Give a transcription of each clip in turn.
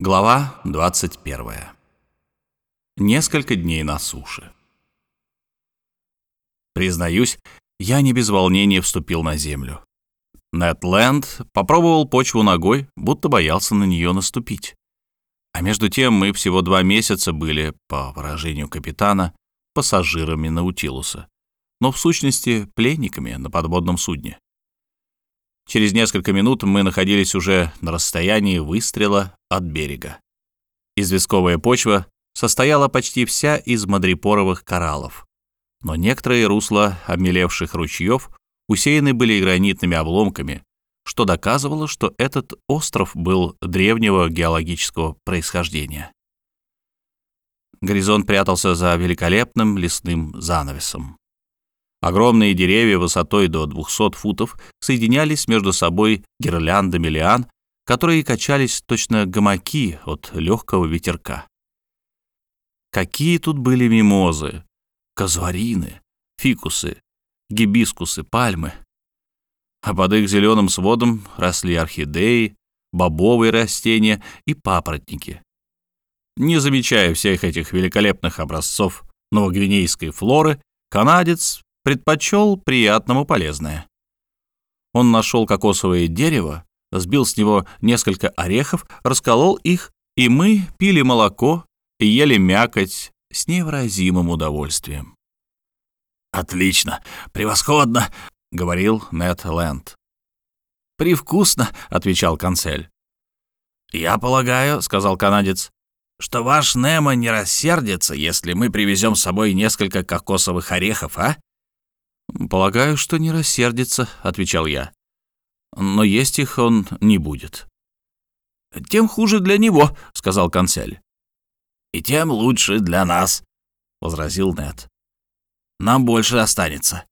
Глава 21. Несколько дней на суше. Признаюсь, я не без волнения вступил на землю. Нэтленд попробовал почву ногой, будто боялся на нее наступить. А между тем мы всего два месяца были, по выражению капитана, пассажирами Наутилуса, но в сущности пленниками на подводном судне. Через несколько минут мы находились уже на расстоянии выстрела от берега. Известковая почва состояла почти вся из мадрипоровых кораллов, но некоторые русла обмелевших ручьев усеяны были гранитными обломками, что доказывало, что этот остров был древнего геологического происхождения. Горизонт прятался за великолепным лесным занавесом. Огромные деревья высотой до 200 футов соединялись между собой гирляндами лиан, которые качались точно гамаки от легкого ветерка. Какие тут были мимозы, казуарины, фикусы, гибискусы, пальмы. А под их зеленым сводом росли орхидеи, бобовые растения и папоротники. Не замечая всех этих великолепных образцов новогвинейской флоры, канадец предпочел приятному полезное. Он нашел кокосовое дерево, сбил с него несколько орехов, расколол их, и мы пили молоко ели мякоть с невыразимым удовольствием. «Отлично! Превосходно!» — говорил Нед Лэнд. «Привкусно!» — отвечал канцель. «Я полагаю, — сказал канадец, — что ваш Немо не рассердится, если мы привезем с собой несколько кокосовых орехов, а?» «Полагаю, что не рассердится», — отвечал я. «Но есть их он не будет». «Тем хуже для него», — сказал канцель. «И тем лучше для нас», — возразил Нед. «Нам больше останется».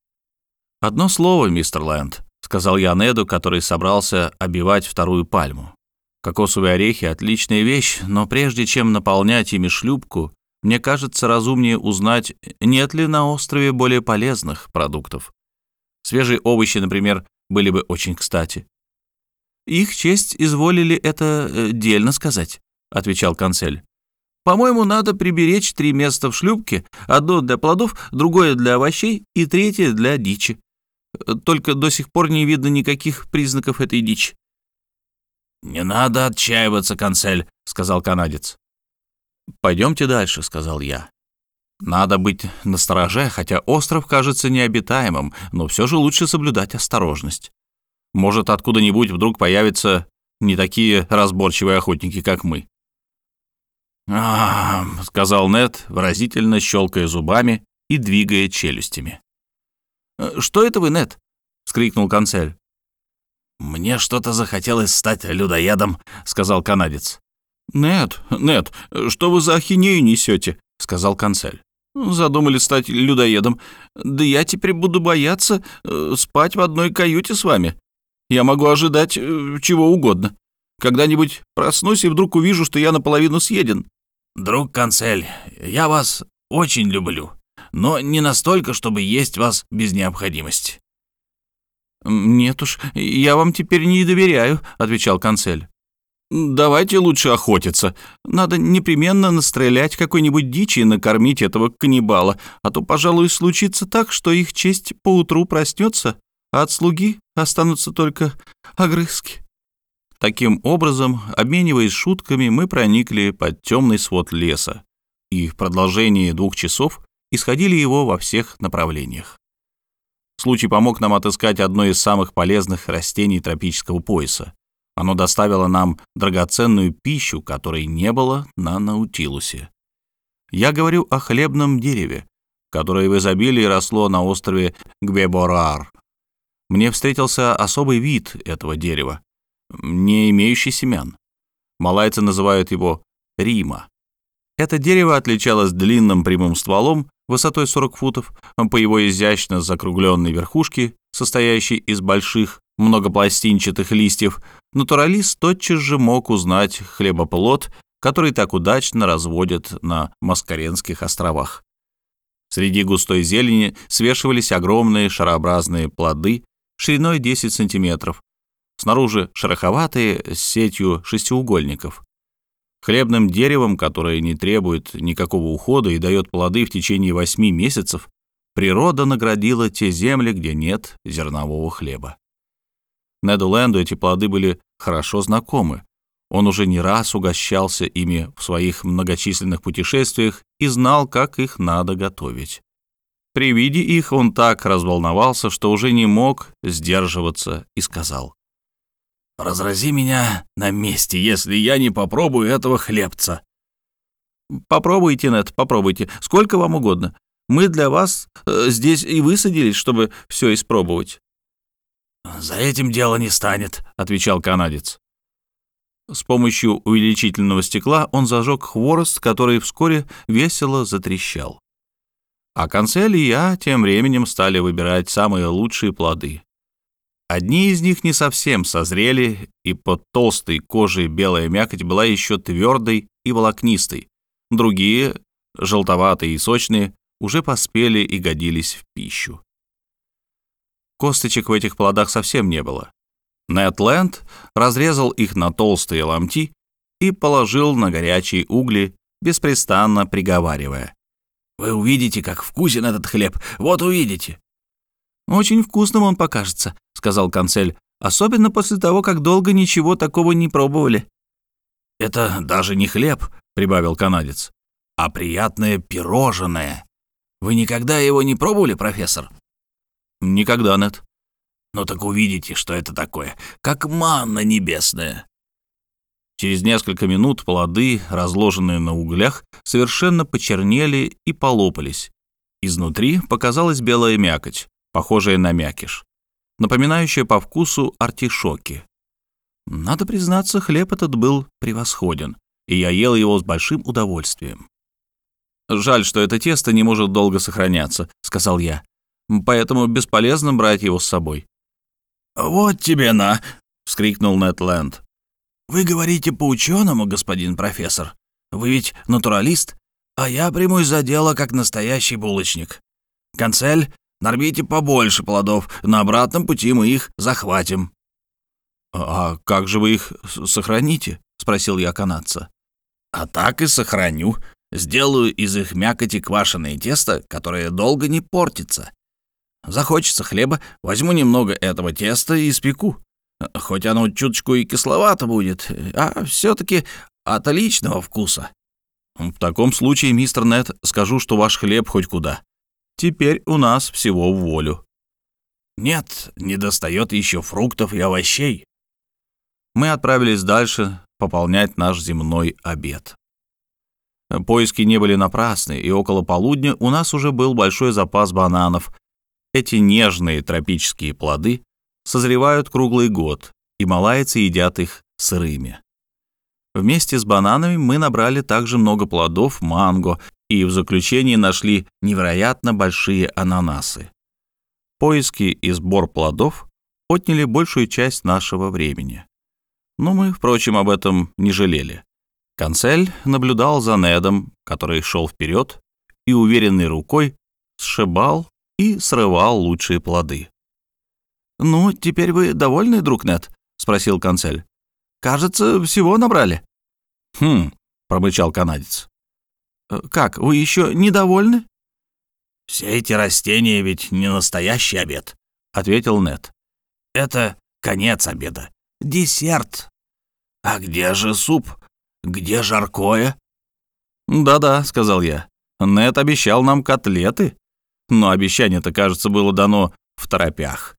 «Одно слово, мистер Лэнд», — сказал я Неду, который собрался обивать вторую пальму. «Кокосовые орехи — отличная вещь, но прежде чем наполнять ими шлюпку, мне кажется разумнее узнать, нет ли на острове более полезных продуктов. Свежие овощи, например, были бы очень кстати. «Их честь изволили это э, дельно сказать», — отвечал канцель. «По-моему, надо приберечь три места в шлюпке, одно для плодов, другое для овощей и третье для дичи. Только до сих пор не видно никаких признаков этой дичи». «Не надо отчаиваться, канцель», — сказал канадец. «Пойдемте дальше», — сказал я. «Надо быть настороже, хотя остров кажется необитаемым, но все же лучше соблюдать осторожность. Может, откуда-нибудь вдруг появятся не такие разборчивые охотники, как мы». «А, — сказал Нед, выразительно щелкая зубами и двигая челюстями. «Что это вы, Нед?» — вскрикнул канцель. «Мне что-то захотелось стать людоедом», — сказал канадец. «Нет, нет, что вы за ахинею несете?» — сказал канцель. «Задумали стать людоедом. Да я теперь буду бояться э, спать в одной каюте с вами. Я могу ожидать э, чего угодно. Когда-нибудь проснусь и вдруг увижу, что я наполовину съеден». «Друг канцель, я вас очень люблю, но не настолько, чтобы есть вас без необходимости». «Нет уж, я вам теперь не доверяю», — отвечал канцель. «Давайте лучше охотиться. Надо непременно настрелять какой-нибудь дичи и накормить этого каннибала, а то, пожалуй, случится так, что их честь поутру проснется, а от слуги останутся только огрызки». Таким образом, обмениваясь шутками, мы проникли под темный свод леса и в продолжении двух часов исходили его во всех направлениях. Случай помог нам отыскать одно из самых полезных растений тропического пояса оно доставило нам драгоценную пищу, которой не было на Наутилусе. Я говорю о хлебном дереве, которое в изобилии росло на острове Гвеборар. Мне встретился особый вид этого дерева, не имеющий семян. Малайцы называют его рима. Это дерево отличалось длинным прямым стволом высотой 40 футов, по его изящно закругленной верхушке, состоящей из больших многопластинчатых листьев, натуралист тотчас же мог узнать хлебоплод, который так удачно разводят на Маскаренских островах. Среди густой зелени свешивались огромные шарообразные плоды шириной 10 сантиметров, снаружи шероховатые с сетью шестиугольников. Хлебным деревом, которое не требует никакого ухода и дает плоды в течение восьми месяцев, природа наградила те земли, где нет зернового хлеба. Неду Ленду эти плоды были хорошо знакомы. Он уже не раз угощался ими в своих многочисленных путешествиях и знал, как их надо готовить. При виде их он так разволновался, что уже не мог сдерживаться и сказал. «Разрази меня на месте, если я не попробую этого хлебца». «Попробуйте, Нет, попробуйте. Сколько вам угодно. Мы для вас э, здесь и высадились, чтобы все испробовать». «За этим дело не станет», — отвечал канадец. С помощью увеличительного стекла он зажег хворост, который вскоре весело затрещал. А Канцель и я тем временем стали выбирать самые лучшие плоды. Одни из них не совсем созрели, и под толстой кожей белая мякоть была еще твердой и волокнистой. Другие, желтоватые и сочные, уже поспели и годились в пищу. Косточек в этих плодах совсем не было. Нэтленд разрезал их на толстые ломти и положил на горячие угли, беспрестанно приговаривая. Вы увидите, как вкусен этот хлеб. Вот увидите». «Очень вкусным он покажется», — сказал канцель, «особенно после того, как долго ничего такого не пробовали». «Это даже не хлеб», — прибавил канадец, «а приятное пирожное. Вы никогда его не пробовали, профессор?» «Никогда, нет». «Ну так увидите, что это такое, как манна небесная. Через несколько минут плоды, разложенные на углях, совершенно почернели и полопались. Изнутри показалась белая мякоть, похожая на мякиш, напоминающая по вкусу артишоки. Надо признаться, хлеб этот был превосходен, и я ел его с большим удовольствием. «Жаль, что это тесто не может долго сохраняться», — сказал я. «Поэтому бесполезно брать его с собой». «Вот тебе на!» — вскрикнул Нетленд. «Вы говорите по-ученому, господин профессор. Вы ведь натуралист, а я примусь за дело как настоящий булочник. Концель, нарвите побольше плодов, на обратном пути мы их захватим». «А как же вы их сохраните?» — спросил я канадца. «А так и сохраню. Сделаю из их мякоти квашеное тесто, которое долго не портится. Захочется хлеба, возьму немного этого теста и испеку. Хоть оно чуточку и кисловато будет, а все-таки отличного вкуса. В таком случае, мистер Нет, скажу, что ваш хлеб хоть куда. Теперь у нас всего в волю. Нет, не достает еще фруктов и овощей. Мы отправились дальше пополнять наш земной обед. Поиски не были напрасны, и около полудня у нас уже был большой запас бананов. Эти нежные тропические плоды созревают круглый год, и малайцы едят их сырыми. Вместе с бананами мы набрали также много плодов манго и в заключении нашли невероятно большие ананасы. Поиски и сбор плодов отняли большую часть нашего времени. Но мы, впрочем, об этом не жалели. Канцель наблюдал за Недом, который шел вперед и уверенной рукой сшибал и срывал лучшие плоды. «Ну, теперь вы довольны, друг Нет?» — спросил канцель. «Кажется, всего набрали». «Хм», — промычал канадец. «Э, «Как, вы еще недовольны?» «Все эти растения ведь не настоящий обед», — ответил Нет. «Это конец обеда, десерт. А где же суп? Где жаркое?» «Да-да», — сказал я. «Нет обещал нам котлеты». Но обещание-то, кажется, было дано в торопях.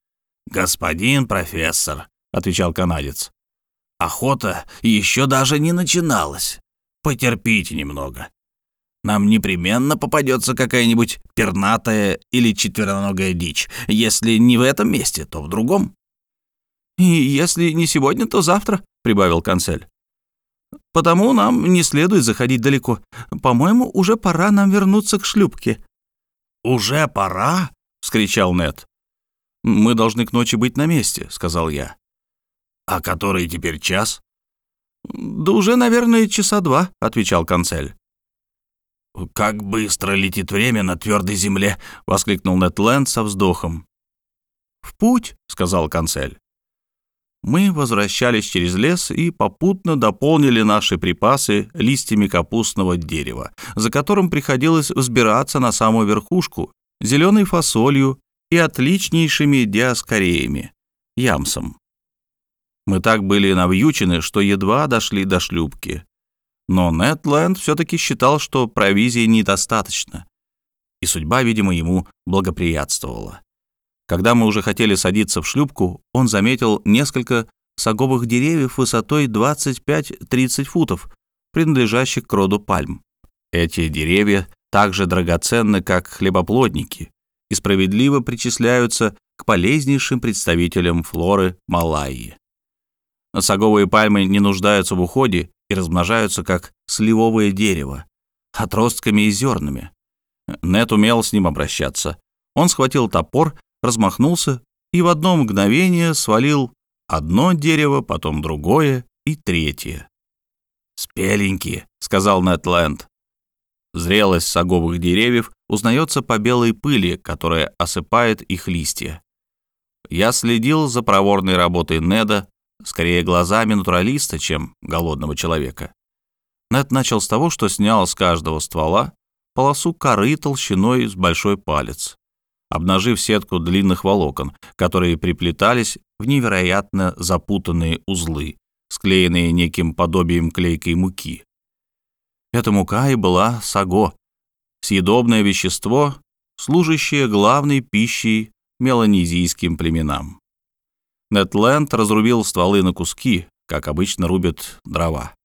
«Господин профессор», — отвечал канадец, — «охота еще даже не начиналась. Потерпите немного. Нам непременно попадется какая-нибудь пернатая или четвероногая дичь. Если не в этом месте, то в другом». «И если не сегодня, то завтра», — прибавил канцель. «Потому нам не следует заходить далеко. По-моему, уже пора нам вернуться к шлюпке». «Уже пора?» — вскричал Нед. «Мы должны к ночи быть на месте», — сказал я. «А который теперь час?» «Да уже, наверное, часа два», — отвечал канцель. «Как быстро летит время на твердой земле!» — воскликнул Нетленд со вздохом. «В путь», — сказал канцель. Мы возвращались через лес и попутно дополнили наши припасы листьями капустного дерева, за которым приходилось взбираться на самую верхушку, зеленой фасолью и отличнейшими диаскореями, ямсом. Мы так были навьючены, что едва дошли до шлюпки. Но Нетленд все-таки считал, что провизии недостаточно, и судьба, видимо, ему благоприятствовала. Когда мы уже хотели садиться в шлюпку, он заметил несколько саговых деревьев высотой 25-30 футов, принадлежащих к роду пальм. Эти деревья так же драгоценны, как хлебоплодники, и справедливо причисляются к полезнейшим представителям флоры Малайи. Саговые пальмы не нуждаются в уходе и размножаются как сливовое дерево, отростками и зернами. Нет умел с ним обращаться. Он схватил топор размахнулся и в одно мгновение свалил одно дерево, потом другое и третье. «Спеленькие», — сказал Нэтленд. Зрелость саговых деревьев узнается по белой пыли, которая осыпает их листья. Я следил за проворной работой Неда, скорее глазами натуралиста, чем голодного человека. Нед начал с того, что снял с каждого ствола полосу коры толщиной с большой палец обнажив сетку длинных волокон, которые приплетались в невероятно запутанные узлы, склеенные неким подобием клейкой муки. Эта мука и была саго, съедобное вещество, служащее главной пищей меланезийским племенам. Нетленд разрубил стволы на куски, как обычно рубят дрова.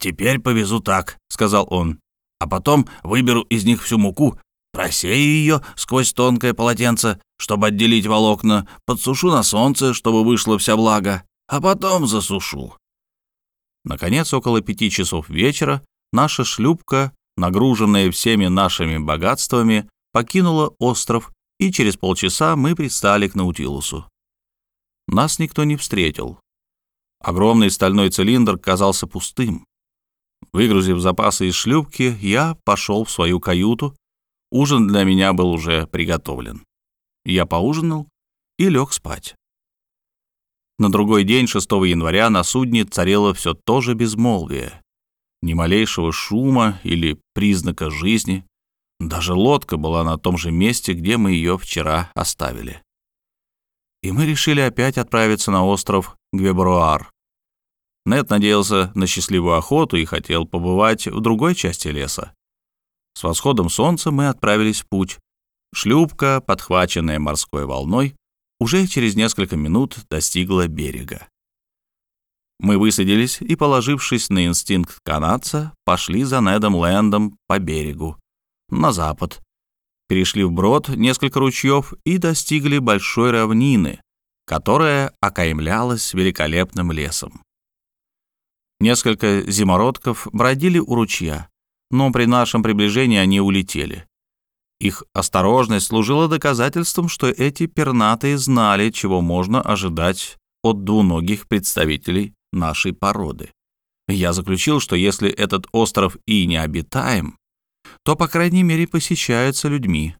«Теперь повезу так», — сказал он, «а потом выберу из них всю муку Просею ее сквозь тонкое полотенце, чтобы отделить волокна, подсушу на солнце, чтобы вышла вся влага, а потом засушу. Наконец, около пяти часов вечера наша шлюпка, нагруженная всеми нашими богатствами, покинула остров, и через полчаса мы пристали к Наутилусу. Нас никто не встретил. Огромный стальной цилиндр казался пустым. Выгрузив запасы из шлюпки, я пошел в свою каюту, Ужин для меня был уже приготовлен. Я поужинал и лег спать. На другой день, 6 января, на судне царило все то же безмолвие. Ни малейшего шума или признака жизни. Даже лодка была на том же месте, где мы ее вчера оставили. И мы решили опять отправиться на остров Гвебруар. Нет надеялся на счастливую охоту и хотел побывать в другой части леса. С восходом солнца мы отправились в путь. Шлюпка, подхваченная морской волной, уже через несколько минут достигла берега. Мы высадились и, положившись на инстинкт канадца, пошли за Недом Лэндом по берегу, на запад, перешли вброд несколько ручьев и достигли большой равнины, которая окаймлялась великолепным лесом. Несколько зимородков бродили у ручья, но при нашем приближении они улетели. Их осторожность служила доказательством, что эти пернатые знали, чего можно ожидать от двуногих представителей нашей породы. Я заключил, что если этот остров и не обитаем, то, по крайней мере, посещается людьми.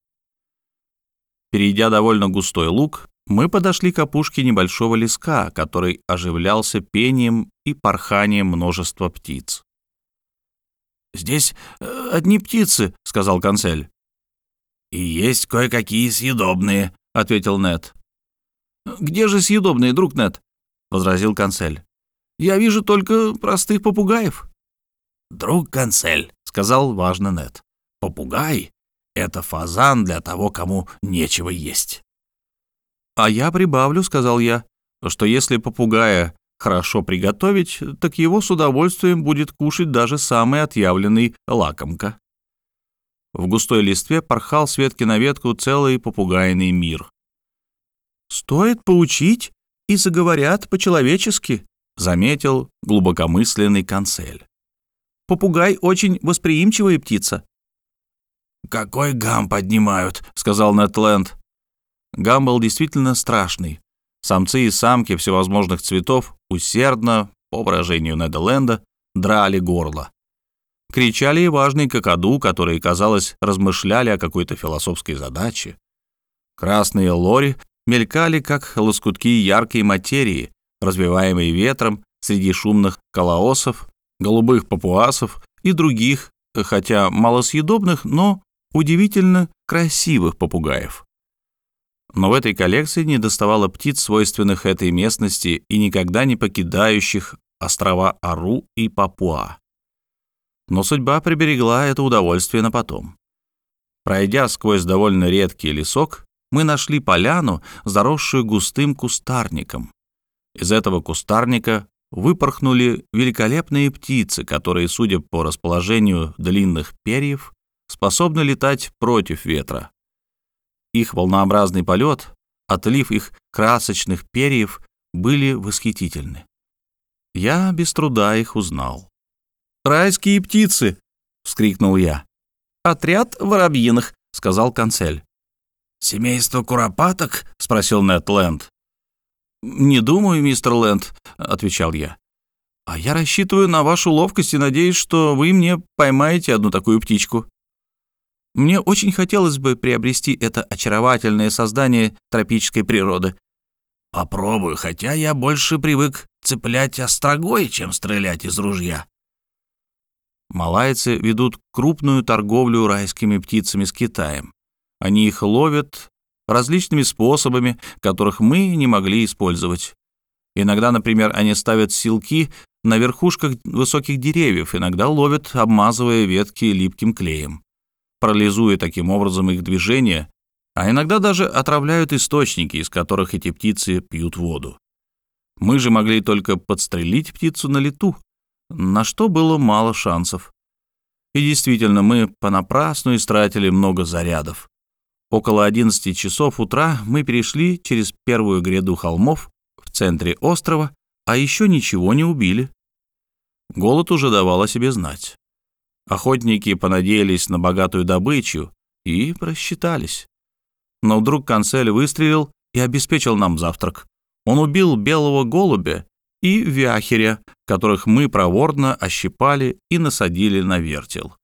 Перейдя довольно густой луг, мы подошли к опушке небольшого леска, который оживлялся пением и порханием множества птиц. «Здесь э, одни птицы», — сказал консель. «И есть кое-какие съедобные», — ответил Нед. «Где же съедобные, друг Нед?» — возразил консель. «Я вижу только простых попугаев». «Друг консель», — сказал важно Нед. «Попугай — это фазан для того, кому нечего есть». «А я прибавлю», — сказал я, — «что если попугая хорошо приготовить, так его с удовольствием будет кушать даже самый отъявленный лакомка. В густой листве порхал с ветки на ветку целый попугайный мир. «Стоит поучить, и заговорят по-человечески», — заметил глубокомысленный канцель. «Попугай очень восприимчивая птица». «Какой гам поднимают», — сказал Нетленд. Гам был действительно страшный. Самцы и самки всевозможных цветов усердно, по выражению Неда драли горло. Кричали и важные какаду, которые, казалось, размышляли о какой-то философской задаче. Красные лори мелькали, как лоскутки яркой материи, развиваемые ветром среди шумных колоосов, голубых папуасов и других, хотя малосъедобных, но удивительно красивых попугаев. Но в этой коллекции не доставало птиц, свойственных этой местности и никогда не покидающих острова Ару и Папуа. Но судьба приберегла это удовольствие на потом. Пройдя сквозь довольно редкий лесок, мы нашли поляну, заросшую густым кустарником. Из этого кустарника выпорхнули великолепные птицы, которые, судя по расположению длинных перьев, способны летать против ветра. Их волнообразный полет, отлив их красочных перьев, были восхитительны. Я без труда их узнал. «Райские птицы!» — вскрикнул я. «Отряд воробьиных», — сказал канцель. «Семейство куропаток?» — спросил Нед Ленд. «Не думаю, мистер Ленд», — отвечал я. «А я рассчитываю на вашу ловкость и надеюсь, что вы мне поймаете одну такую птичку». Мне очень хотелось бы приобрести это очаровательное создание тропической природы. «Попробую, хотя я больше привык цеплять острогой, чем стрелять из ружья». Малайцы ведут крупную торговлю райскими птицами с Китаем. Они их ловят различными способами, которых мы не могли использовать. Иногда, например, они ставят силки на верхушках высоких деревьев, иногда ловят, обмазывая ветки липким клеем, парализуя таким образом их движение, а иногда даже отравляют источники, из которых эти птицы пьют воду. Мы же могли только подстрелить птицу на лету, на что было мало шансов. И действительно, мы понапрасну истратили много зарядов. Около 11 часов утра мы перешли через первую гряду холмов в центре острова, а еще ничего не убили. Голод уже давал о себе знать. Охотники понадеялись на богатую добычу и просчитались. Но вдруг канцель выстрелил и обеспечил нам завтрак. Он убил белого голубя и вяхеря, которых мы проворно ощипали и насадили на вертел.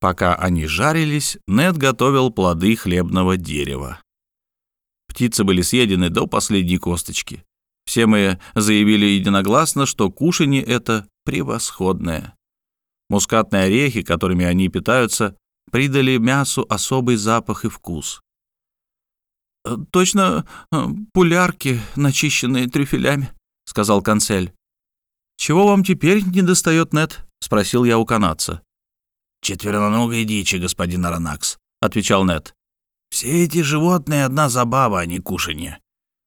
Пока они жарились, Нед готовил плоды хлебного дерева. Птицы были съедены до последней косточки. Все мы заявили единогласно, что кушанье это превосходное. Мускатные орехи, которыми они питаются, придали мясу особый запах и вкус. «Э, «Точно э, пулярки, начищенные трюфелями», — сказал канцель. «Чего вам теперь не достает, Нед?» — спросил я у канадца. «Четвероногой дичи, господин Аронакс», — отвечал Нед. «Все эти животные — одна забава, а не кушанье.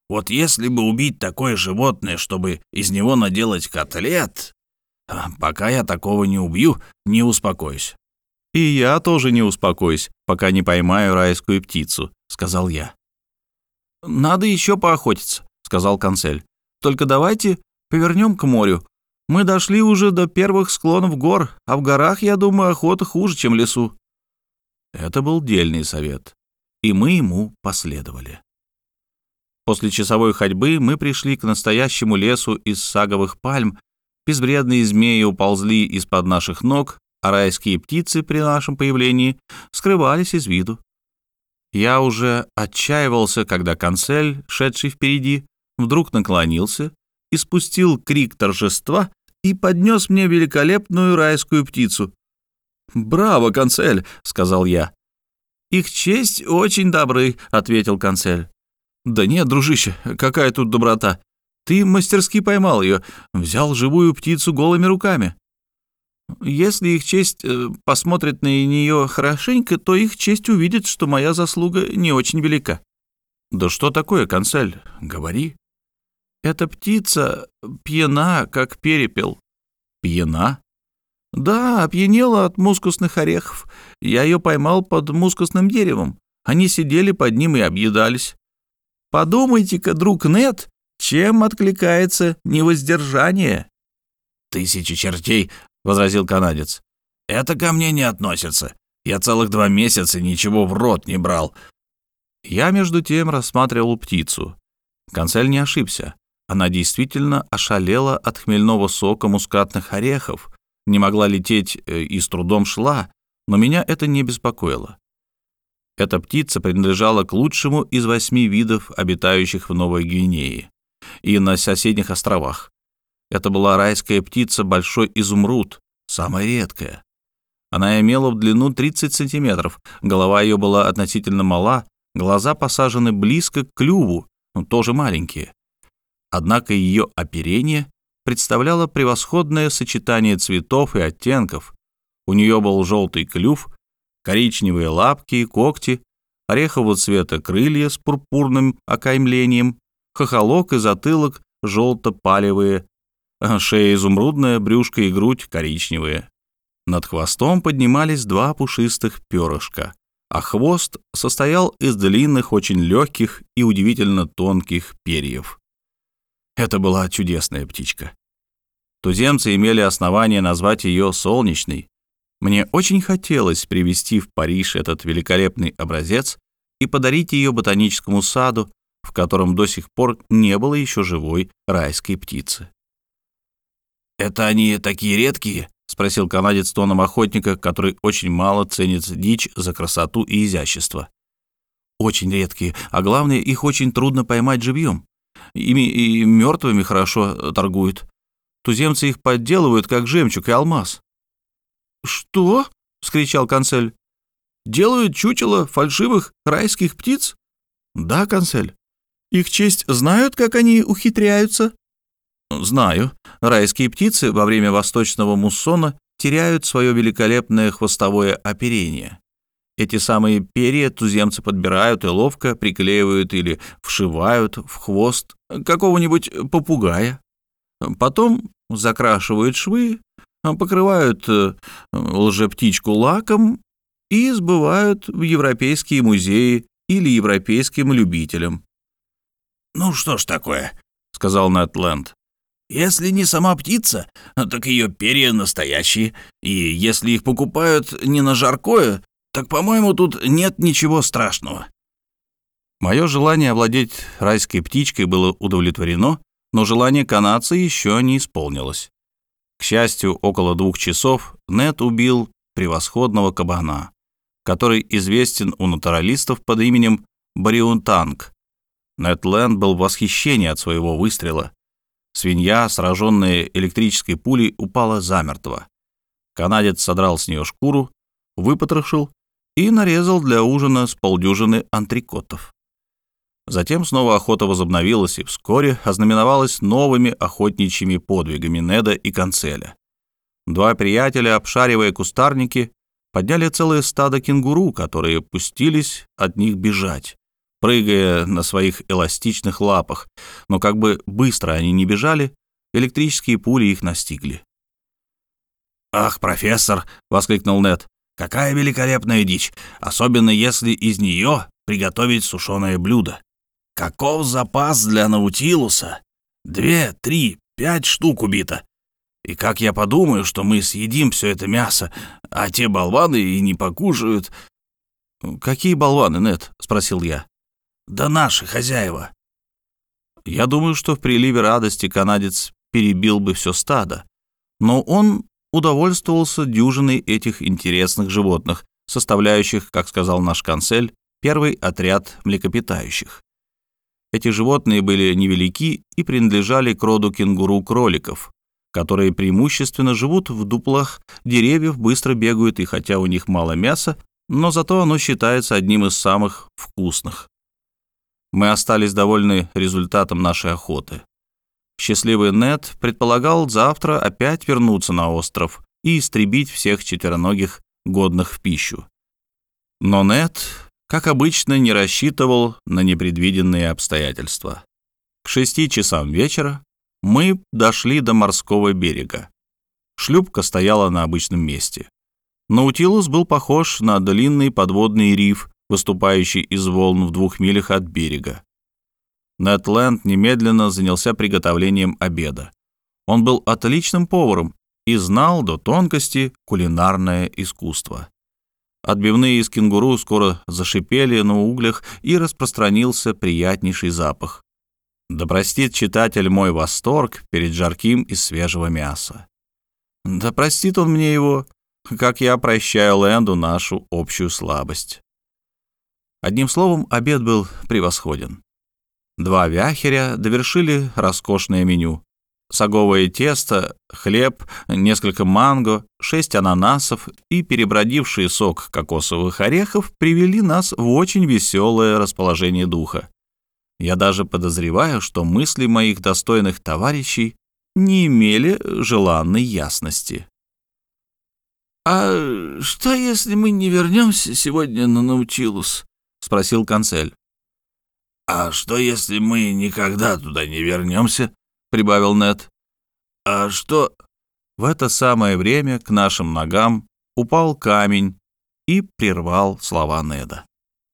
Вот если бы убить такое животное, чтобы из него наделать котлет, пока я такого не убью, не успокоюсь». «И я тоже не успокоюсь, пока не поймаю райскую птицу», — сказал я. «Надо еще поохотиться», — сказал канцель. «Только давайте повернем к морю. Мы дошли уже до первых склонов гор, а в горах, я думаю, охота хуже, чем лесу». Это был дельный совет, и мы ему последовали. После часовой ходьбы мы пришли к настоящему лесу из саговых пальм, безвредные змеи уползли из-под наших ног, а райские птицы при нашем появлении скрывались из виду. Я уже отчаивался, когда канцель, шедший впереди, вдруг наклонился и спустил крик торжества и поднес мне великолепную райскую птицу. «Браво, канцель!» — сказал я. «Их честь очень добры», — ответил канцель. «Да нет, дружище, какая тут доброта. Ты мастерски поймал ее, взял живую птицу голыми руками. Если их честь э, посмотрит на нее хорошенько, то их честь увидит, что моя заслуга не очень велика». «Да что такое, канцель? Говори». Эта птица пьяна, как перепел. Пьяна? Да, опьянела от мускусных орехов. Я ее поймал под мускусным деревом. Они сидели под ним и объедались. Подумайте-ка, друг Нет, чем откликается невоздержание? «Тысячи чертей», — возразил канадец. «Это ко мне не относится. Я целых два месяца ничего в рот не брал». Я, между тем, рассматривал птицу. Консель не ошибся. Она действительно ошалела от хмельного сока мускатных орехов, не могла лететь э, и с трудом шла, но меня это не беспокоило. Эта птица принадлежала к лучшему из восьми видов, обитающих в Новой Гвинее и на соседних островах. Это была райская птица большой изумруд, самая редкая. Она имела в длину 30 сантиметров, голова ее была относительно мала, глаза посажены близко к клюву, но тоже маленькие. Однако ее оперение представляло превосходное сочетание цветов и оттенков. У нее был желтый клюв, коричневые лапки и когти, орехового цвета крылья с пурпурным окаймлением, хохолок и затылок желто-палевые, шея изумрудная, брюшко и грудь коричневые. Над хвостом поднимались два пушистых перышка, а хвост состоял из длинных, очень легких и удивительно тонких перьев. Это была чудесная птичка. Туземцы имели основание назвать ее «солнечной». Мне очень хотелось привезти в Париж этот великолепный образец и подарить ее ботаническому саду, в котором до сих пор не было еще живой райской птицы. «Это они такие редкие?» — спросил канадец тоном охотника, который очень мало ценит дичь за красоту и изящество. «Очень редкие, а главное, их очень трудно поймать живьем. Ими и мертвыми хорошо торгуют. Туземцы их подделывают, как жемчуг и алмаз». «Что?» — вскричал канцель. «Делают чучело фальшивых райских птиц?» «Да, канцель». «Их честь знают, как они ухитряются?» Знаю. Райские птицы во время восточного муссона теряют свое великолепное хвостовое оперение. Эти самые перья туземцы подбирают и ловко приклеивают или вшивают в хвост какого-нибудь попугая. Потом закрашивают швы, покрывают э, лжептичку лаком и сбывают в европейские музеи или европейским любителям. «Ну что ж такое», — сказал Нэтленд. Если не сама птица, так ее перья настоящие. И если их покупают не на жаркое, так, по-моему, тут нет ничего страшного. Мое желание овладеть райской птичкой было удовлетворено, но желание канадца еще не исполнилось. К счастью, около двух часов Нет убил превосходного кабана, который известен у натуралистов под именем Бариунтанг. Нет Лэнд был в восхищении от своего выстрела. Свинья, сраженная электрической пулей, упала замертво. Канадец содрал с нее шкуру, выпотрошил и нарезал для ужина с полдюжины антрикотов. Затем снова охота возобновилась и вскоре ознаменовалась новыми охотничьими подвигами Неда и Канцеля. Два приятеля, обшаривая кустарники, подняли целое стадо кенгуру, которые пустились от них бежать прыгая на своих эластичных лапах, но как бы быстро они не бежали, электрические пули их настигли. «Ах, профессор!» — воскликнул Нед. «Какая великолепная дичь, особенно если из нее приготовить сушеное блюдо. Каков запас для Наутилуса? Две, три, пять штук убито. И как я подумаю, что мы съедим все это мясо, а те болваны и не покушают...» «Какие болваны, Нед?» — спросил я. Да наши хозяева. Я думаю, что в приливе радости канадец перебил бы все стадо, но он удовольствовался дюжиной этих интересных животных, составляющих, как сказал наш канцель, первый отряд млекопитающих. Эти животные были невелики и принадлежали к роду кенгуру-кроликов, которые преимущественно живут в дуплах деревьев, быстро бегают, и хотя у них мало мяса, но зато оно считается одним из самых вкусных. Мы остались довольны результатом нашей охоты. Счастливый Нед предполагал завтра опять вернуться на остров и истребить всех четвероногих, годных в пищу. Но Нед, как обычно, не рассчитывал на непредвиденные обстоятельства. К шести часам вечера мы дошли до морского берега. Шлюпка стояла на обычном месте. Наутилус был похож на длинный подводный риф, выступающий из волн в двух милях от берега. Нэтленд немедленно занялся приготовлением обеда. Он был отличным поваром и знал до тонкости кулинарное искусство. Отбивные из кенгуру скоро зашипели на углях и распространился приятнейший запах. Да простит читатель мой восторг перед жарким и свежего мяса. Да простит он мне его, как я прощаю Лэнду нашу общую слабость. Одним словом, обед был превосходен. Два вяхеря довершили роскошное меню. Саговое тесто, хлеб, несколько манго, шесть ананасов и перебродивший сок кокосовых орехов привели нас в очень веселое расположение духа. Я даже подозреваю, что мысли моих достойных товарищей не имели желанной ясности. «А что, если мы не вернемся сегодня на Наутилус?» — спросил канцель. «А что, если мы никогда туда не вернемся?» — прибавил Нед. «А что...» В это самое время к нашим ногам упал камень и прервал слова Неда.